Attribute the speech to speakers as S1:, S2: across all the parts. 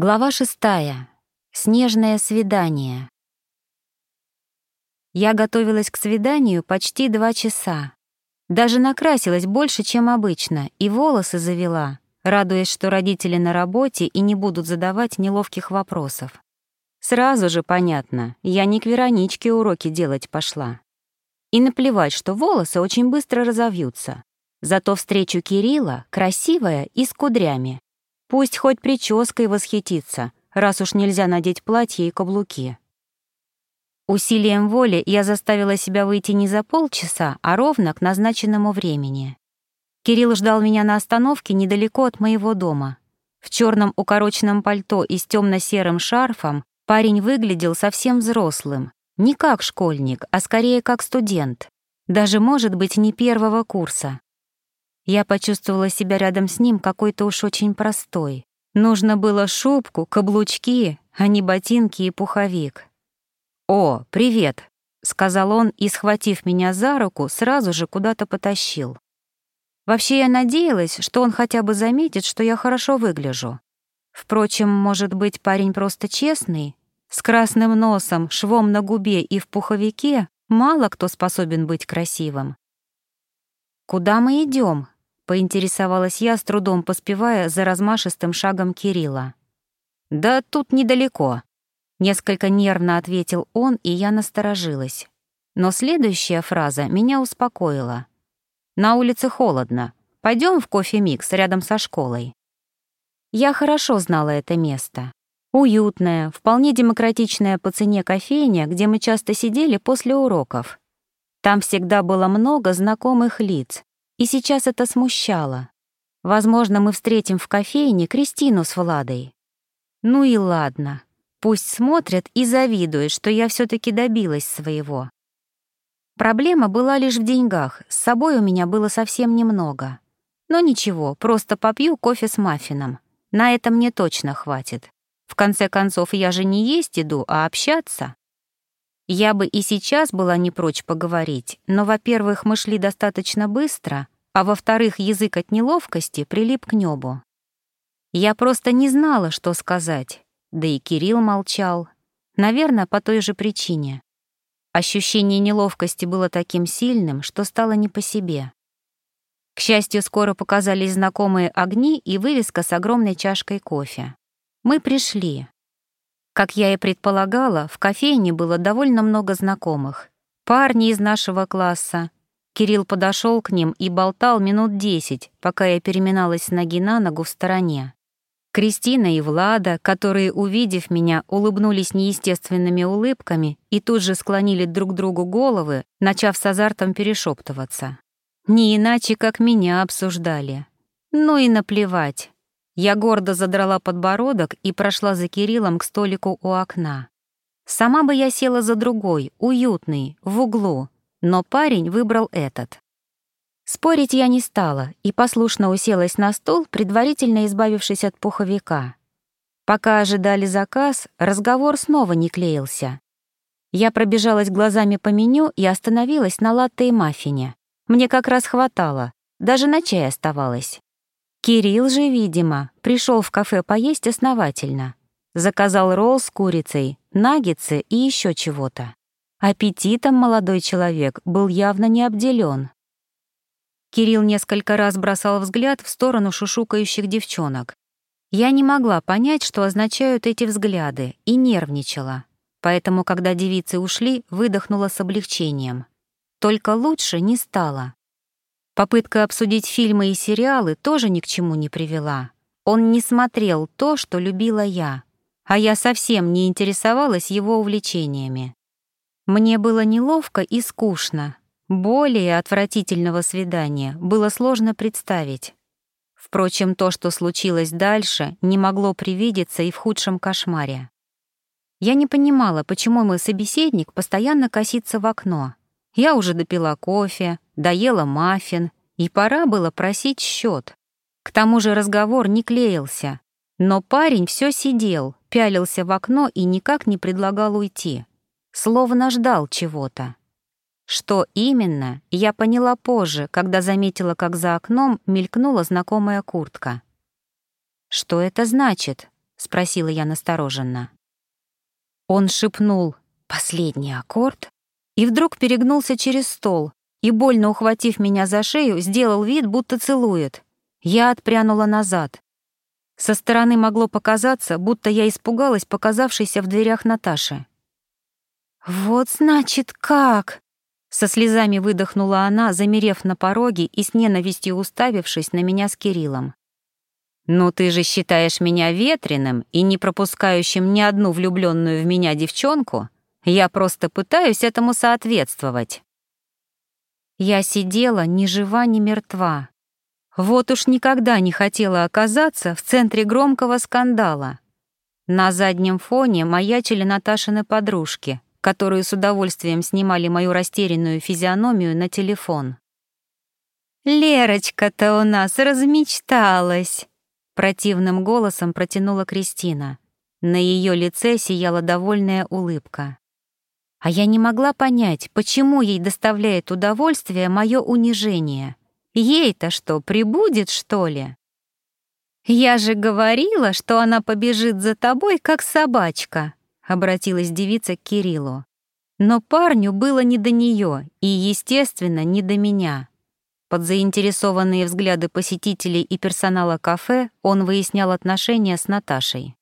S1: Глава шестая. Снежное свидание. Я готовилась к свиданию почти два часа. Даже накрасилась больше, чем обычно, и волосы завела, радуясь, что родители на работе и не будут задавать неловких вопросов. Сразу же понятно, я не к Вероничке уроки делать пошла. И наплевать, что волосы очень быстро разовьются. Зато встречу Кирилла красивая и с кудрями, Пусть хоть прической восхитится, раз уж нельзя надеть платье и каблуки. Усилием воли я заставила себя выйти не за полчаса, а ровно к назначенному времени. Кирилл ждал меня на остановке недалеко от моего дома. В черном укороченном пальто и с темно-серым шарфом парень выглядел совсем взрослым. Не как школьник, а скорее как студент. Даже, может быть, не первого курса. Я почувствовала себя рядом с ним какой-то уж очень простой. Нужно было шубку, каблучки, а не ботинки и пуховик. «О, привет!» — сказал он и, схватив меня за руку, сразу же куда-то потащил. Вообще я надеялась, что он хотя бы заметит, что я хорошо выгляжу. Впрочем, может быть, парень просто честный? С красным носом, швом на губе и в пуховике мало кто способен быть красивым. «Куда мы идем? Поинтересовалась я, с трудом поспевая за размашистым шагом Кирилла. «Да тут недалеко», — несколько нервно ответил он, и я насторожилась. Но следующая фраза меня успокоила. «На улице холодно. Пойдем в кофе-микс рядом со школой». Я хорошо знала это место. Уютная, вполне демократичная по цене кофейня, где мы часто сидели после уроков. Там всегда было много знакомых лиц, и сейчас это смущало. Возможно, мы встретим в кофейне Кристину с Владой. Ну и ладно. Пусть смотрят и завидуют, что я все таки добилась своего. Проблема была лишь в деньгах, с собой у меня было совсем немного. Но ничего, просто попью кофе с маффином. На это мне точно хватит. В конце концов, я же не есть иду, а общаться. Я бы и сейчас была не прочь поговорить, но, во-первых, мы шли достаточно быстро, а во-вторых, язык от неловкости прилип к небу. Я просто не знала, что сказать, да и Кирилл молчал. Наверное, по той же причине. Ощущение неловкости было таким сильным, что стало не по себе. К счастью, скоро показались знакомые огни и вывеска с огромной чашкой кофе. Мы пришли. Как я и предполагала, в кофейне было довольно много знакомых. Парни из нашего класса. Кирилл подошел к ним и болтал минут десять, пока я переминалась с ноги на ногу в стороне. Кристина и Влада, которые, увидев меня, улыбнулись неестественными улыбками и тут же склонили друг другу головы, начав с азартом перешептываться. Не иначе, как меня обсуждали. Ну и наплевать. Я гордо задрала подбородок и прошла за Кириллом к столику у окна. Сама бы я села за другой, уютный, в углу, но парень выбрал этот. Спорить я не стала и послушно уселась на стол, предварительно избавившись от пуховика. Пока ожидали заказ, разговор снова не клеился. Я пробежалась глазами по меню и остановилась на латте и маффине. Мне как раз хватало, даже на чай оставалось. Кирилл же, видимо, пришел в кафе поесть основательно. Заказал ролл с курицей, наггетсы и еще чего-то. Аппетитом молодой человек был явно не обделен. Кирилл несколько раз бросал взгляд в сторону шушукающих девчонок. Я не могла понять, что означают эти взгляды, и нервничала. Поэтому, когда девицы ушли, выдохнула с облегчением. Только лучше не стало. Попытка обсудить фильмы и сериалы тоже ни к чему не привела. Он не смотрел то, что любила я, а я совсем не интересовалась его увлечениями. Мне было неловко и скучно. Более отвратительного свидания было сложно представить. Впрочем, то, что случилось дальше, не могло привидеться и в худшем кошмаре. Я не понимала, почему мой собеседник постоянно косится в окно. Я уже допила кофе, доела маффин, и пора было просить счет. К тому же разговор не клеился. Но парень все сидел, пялился в окно и никак не предлагал уйти. Словно ждал чего-то. Что именно, я поняла позже, когда заметила, как за окном мелькнула знакомая куртка. «Что это значит?» — спросила я настороженно. Он шепнул «последний аккорд» и вдруг перегнулся через стол и, больно ухватив меня за шею, сделал вид, будто целует. Я отпрянула назад. Со стороны могло показаться, будто я испугалась показавшейся в дверях Наташи. «Вот значит как!» Со слезами выдохнула она, замерев на пороге и с ненавистью уставившись на меня с Кириллом. «Ну ты же считаешь меня ветреным и не пропускающим ни одну влюбленную в меня девчонку? Я просто пытаюсь этому соответствовать». Я сидела ни жива, ни мертва. Вот уж никогда не хотела оказаться в центре громкого скандала. На заднем фоне маячили Наташины подружки, которые с удовольствием снимали мою растерянную физиономию на телефон. «Лерочка-то у нас размечталась!» Противным голосом протянула Кристина. На ее лице сияла довольная улыбка. А я не могла понять, почему ей доставляет удовольствие мое унижение. Ей-то что, прибудет, что ли? «Я же говорила, что она побежит за тобой, как собачка», — обратилась девица к Кириллу. Но парню было не до нее и, естественно, не до меня. Под заинтересованные взгляды посетителей и персонала кафе он выяснял отношения с Наташей.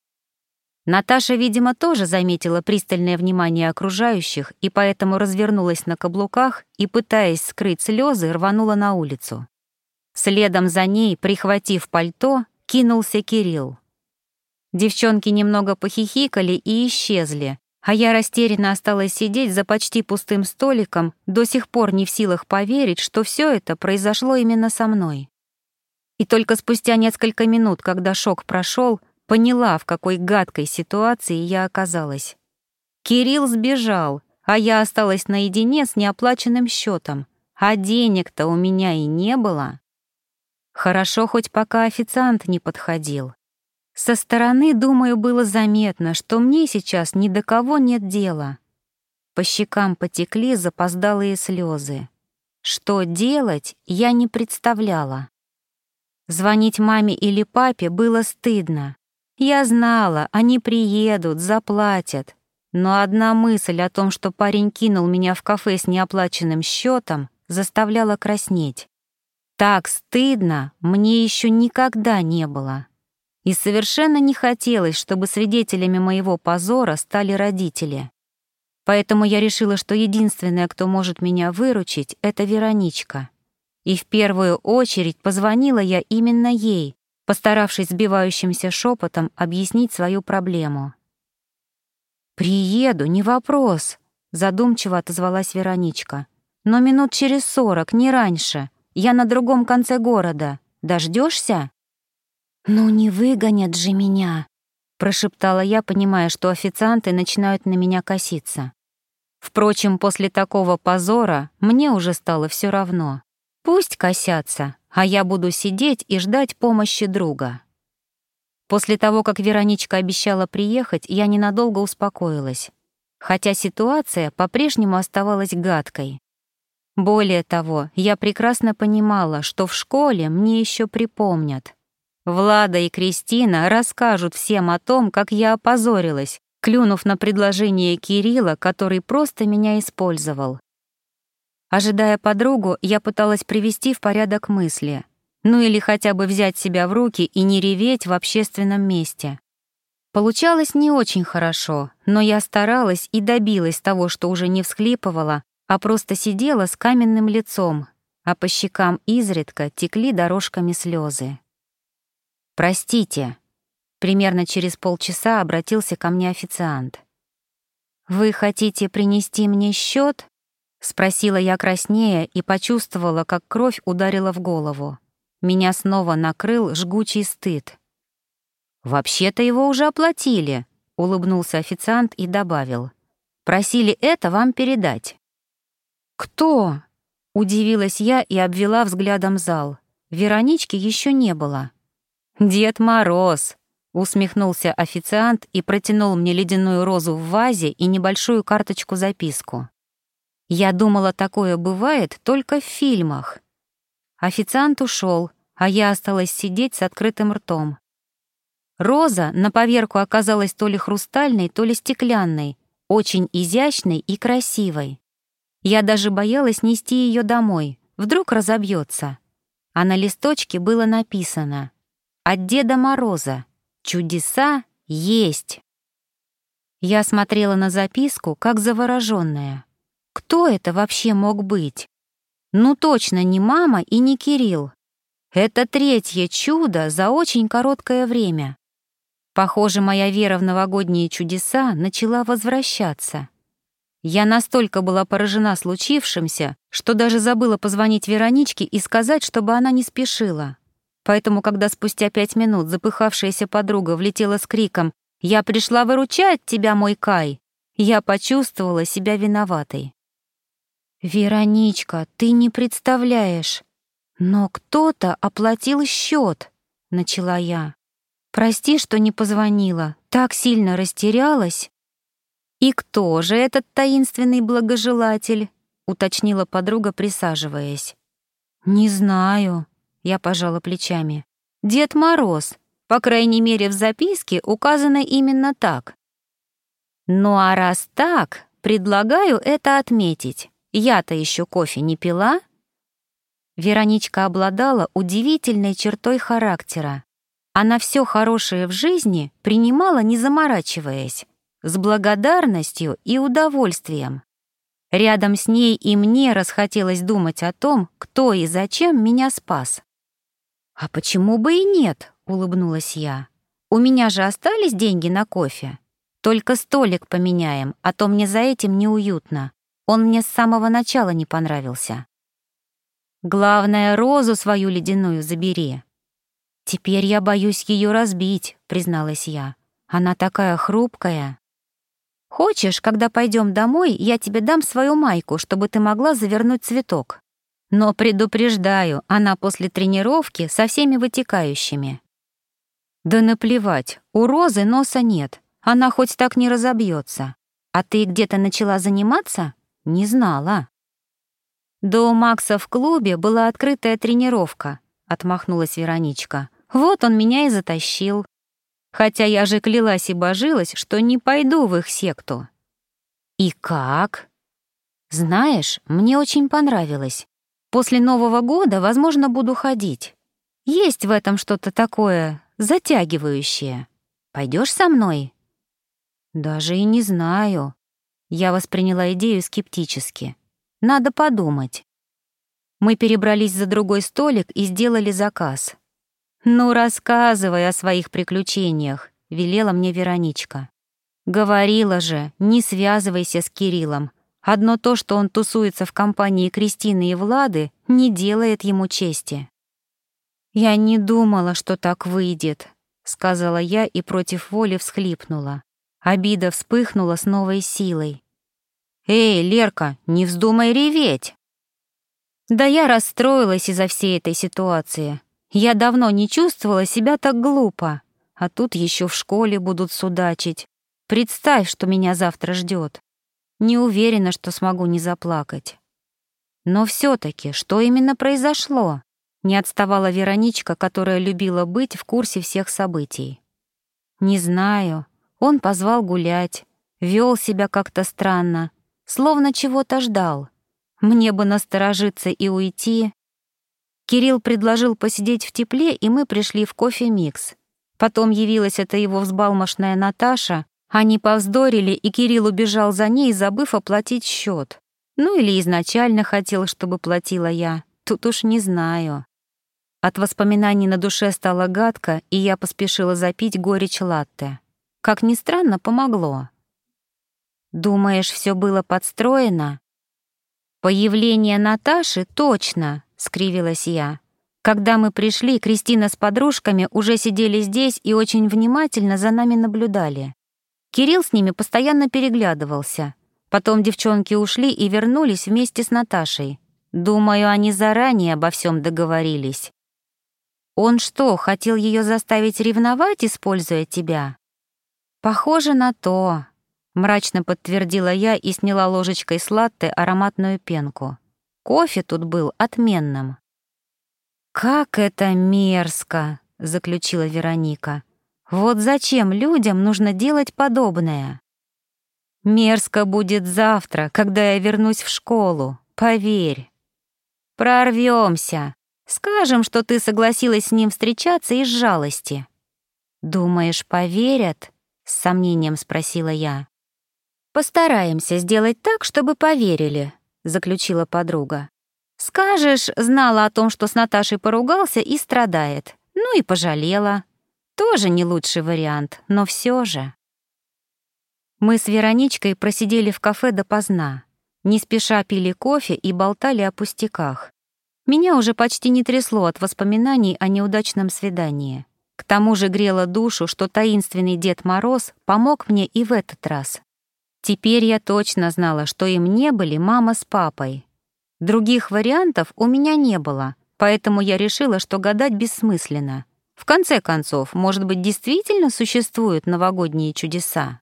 S1: Наташа, видимо, тоже заметила пристальное внимание окружающих и поэтому развернулась на каблуках и, пытаясь скрыть слезы, рванула на улицу. Следом за ней, прихватив пальто, кинулся Кирилл. Девчонки немного похихикали и исчезли, а я растерянно осталась сидеть за почти пустым столиком, до сих пор не в силах поверить, что все это произошло именно со мной. И только спустя несколько минут, когда шок прошел, поняла, в какой гадкой ситуации я оказалась. Кирилл сбежал, а я осталась наедине с неоплаченным счетом, а денег-то у меня и не было. Хорошо, хоть пока официант не подходил. Со стороны, думаю, было заметно, что мне сейчас ни до кого нет дела. По щекам потекли запоздалые слезы. Что делать, я не представляла. Звонить маме или папе было стыдно. Я знала, они приедут, заплатят. Но одна мысль о том, что парень кинул меня в кафе с неоплаченным счетом, заставляла краснеть. Так стыдно мне еще никогда не было. И совершенно не хотелось, чтобы свидетелями моего позора стали родители. Поэтому я решила, что единственная, кто может меня выручить, это Вероничка. И в первую очередь позвонила я именно ей, постаравшись сбивающимся шепотом объяснить свою проблему. «Приеду, не вопрос», — задумчиво отозвалась Вероничка. «Но минут через сорок, не раньше. Я на другом конце города. Дождешься? «Ну не выгонят же меня», — прошептала я, понимая, что официанты начинают на меня коситься. Впрочем, после такого позора мне уже стало все равно. Пусть косятся, а я буду сидеть и ждать помощи друга. После того, как Вероничка обещала приехать, я ненадолго успокоилась, хотя ситуация по-прежнему оставалась гадкой. Более того, я прекрасно понимала, что в школе мне еще припомнят. Влада и Кристина расскажут всем о том, как я опозорилась, клюнув на предложение Кирилла, который просто меня использовал. Ожидая подругу, я пыталась привести в порядок мысли. Ну или хотя бы взять себя в руки и не реветь в общественном месте. Получалось не очень хорошо, но я старалась и добилась того, что уже не всхлипывала, а просто сидела с каменным лицом, а по щекам изредка текли дорожками слезы. «Простите», — примерно через полчаса обратился ко мне официант. «Вы хотите принести мне счет? Спросила я краснее и почувствовала, как кровь ударила в голову. Меня снова накрыл жгучий стыд. «Вообще-то его уже оплатили», — улыбнулся официант и добавил. «Просили это вам передать». «Кто?» — удивилась я и обвела взглядом зал. Веронички еще не было. «Дед Мороз», — усмехнулся официант и протянул мне ледяную розу в вазе и небольшую карточку-записку. Я думала, такое бывает только в фильмах. Официант ушел, а я осталась сидеть с открытым ртом. Роза на поверку оказалась то ли хрустальной, то ли стеклянной, очень изящной и красивой. Я даже боялась нести ее домой, вдруг разобьется. А на листочке было написано «От Деда Мороза. Чудеса есть». Я смотрела на записку, как заворожённая. Кто это вообще мог быть? Ну точно не мама и не Кирилл. Это третье чудо за очень короткое время. Похоже, моя вера в новогодние чудеса начала возвращаться. Я настолько была поражена случившимся, что даже забыла позвонить Вероничке и сказать, чтобы она не спешила. Поэтому, когда спустя пять минут запыхавшаяся подруга влетела с криком «Я пришла выручать тебя, мой Кай!», я почувствовала себя виноватой. «Вероничка, ты не представляешь, но кто-то оплатил счет», — начала я. «Прости, что не позвонила, так сильно растерялась». «И кто же этот таинственный благожелатель?» — уточнила подруга, присаживаясь. «Не знаю», — я пожала плечами. «Дед Мороз, по крайней мере, в записке указано именно так». «Ну а раз так, предлагаю это отметить. Я-то еще кофе не пила». Вероничка обладала удивительной чертой характера. Она все хорошее в жизни принимала, не заморачиваясь с благодарностью и удовольствием. Рядом с ней и мне расхотелось думать о том, кто и зачем меня спас. «А почему бы и нет?» — улыбнулась я. «У меня же остались деньги на кофе. Только столик поменяем, а то мне за этим неуютно. Он мне с самого начала не понравился». «Главное, розу свою ледяную забери». «Теперь я боюсь ее разбить», — призналась я. «Она такая хрупкая». Хочешь, когда пойдем домой, я тебе дам свою майку, чтобы ты могла завернуть цветок. Но предупреждаю, она после тренировки со всеми вытекающими. Да наплевать, у Розы носа нет, она хоть так не разобьется. А ты где-то начала заниматься? Не знала. У Макса в клубе была открытая тренировка, отмахнулась Вероничка. Вот он меня и затащил хотя я же клялась и божилась, что не пойду в их секту. И как? Знаешь, мне очень понравилось. После Нового года, возможно, буду ходить. Есть в этом что-то такое затягивающее. Пойдешь со мной? Даже и не знаю. Я восприняла идею скептически. Надо подумать. Мы перебрались за другой столик и сделали заказ. «Ну, рассказывай о своих приключениях», — велела мне Вероничка. «Говорила же, не связывайся с Кириллом. Одно то, что он тусуется в компании Кристины и Влады, не делает ему чести». «Я не думала, что так выйдет», — сказала я и против воли всхлипнула. Обида вспыхнула с новой силой. «Эй, Лерка, не вздумай реветь!» Да я расстроилась из-за всей этой ситуации. Я давно не чувствовала себя так глупо, а тут еще в школе будут судачить. Представь, что меня завтра ждет. Не уверена, что смогу не заплакать. Но все таки что именно произошло? Не отставала Вероничка, которая любила быть в курсе всех событий. Не знаю. Он позвал гулять, вел себя как-то странно, словно чего-то ждал. Мне бы насторожиться и уйти, Кирилл предложил посидеть в тепле, и мы пришли в кофе-микс. Потом явилась эта его взбалмошная Наташа. Они повздорили, и Кирилл убежал за ней, забыв оплатить счет. Ну или изначально хотел, чтобы платила я. Тут уж не знаю. От воспоминаний на душе стало гадко, и я поспешила запить горечь латте. Как ни странно, помогло. «Думаешь, все было подстроено?» «Появление Наташи точно», — скривилась я. Когда мы пришли, Кристина с подружками уже сидели здесь и очень внимательно за нами наблюдали. Кирилл с ними постоянно переглядывался. Потом девчонки ушли и вернулись вместе с Наташей. Думаю, они заранее обо всем договорились. Он что, хотел ее заставить ревновать, используя тебя? Похоже на то, мрачно подтвердила я и сняла ложечкой с латте ароматную пенку. Кофе тут был отменным. «Как это мерзко!» — заключила Вероника. Вот зачем людям нужно делать подобное? Мерзко будет завтра, когда я вернусь в школу, поверь. Прорвемся. Скажем, что ты согласилась с ним встречаться из жалости. Думаешь, поверят? С сомнением спросила я. Постараемся сделать так, чтобы поверили, заключила подруга. Скажешь, знала о том, что с Наташей поругался и страдает. Ну и пожалела. Тоже не лучший вариант, но все же. Мы с Вероничкой просидели в кафе допоздна. Не спеша пили кофе и болтали о пустяках. Меня уже почти не трясло от воспоминаний о неудачном свидании. К тому же грело душу, что таинственный Дед Мороз помог мне и в этот раз. Теперь я точно знала, что им не были мама с папой. Других вариантов у меня не было, поэтому я решила, что гадать бессмысленно. В конце концов, может быть, действительно существуют новогодние чудеса?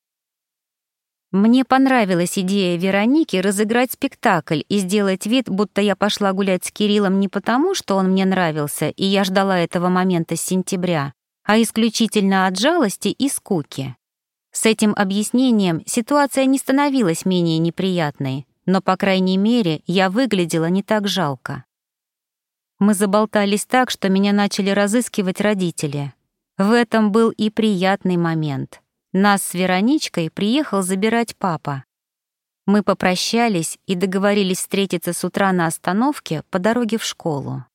S1: Мне понравилась идея Вероники разыграть спектакль и сделать вид, будто я пошла гулять с Кириллом не потому, что он мне нравился, и я ждала этого момента с сентября, а исключительно от жалости и скуки. С этим объяснением ситуация не становилась менее неприятной, но, по крайней мере, я выглядела не так жалко. Мы заболтались так, что меня начали разыскивать родители. В этом был и приятный момент. Нас с Вероничкой приехал забирать папа. Мы попрощались и договорились встретиться с утра на остановке по дороге в школу.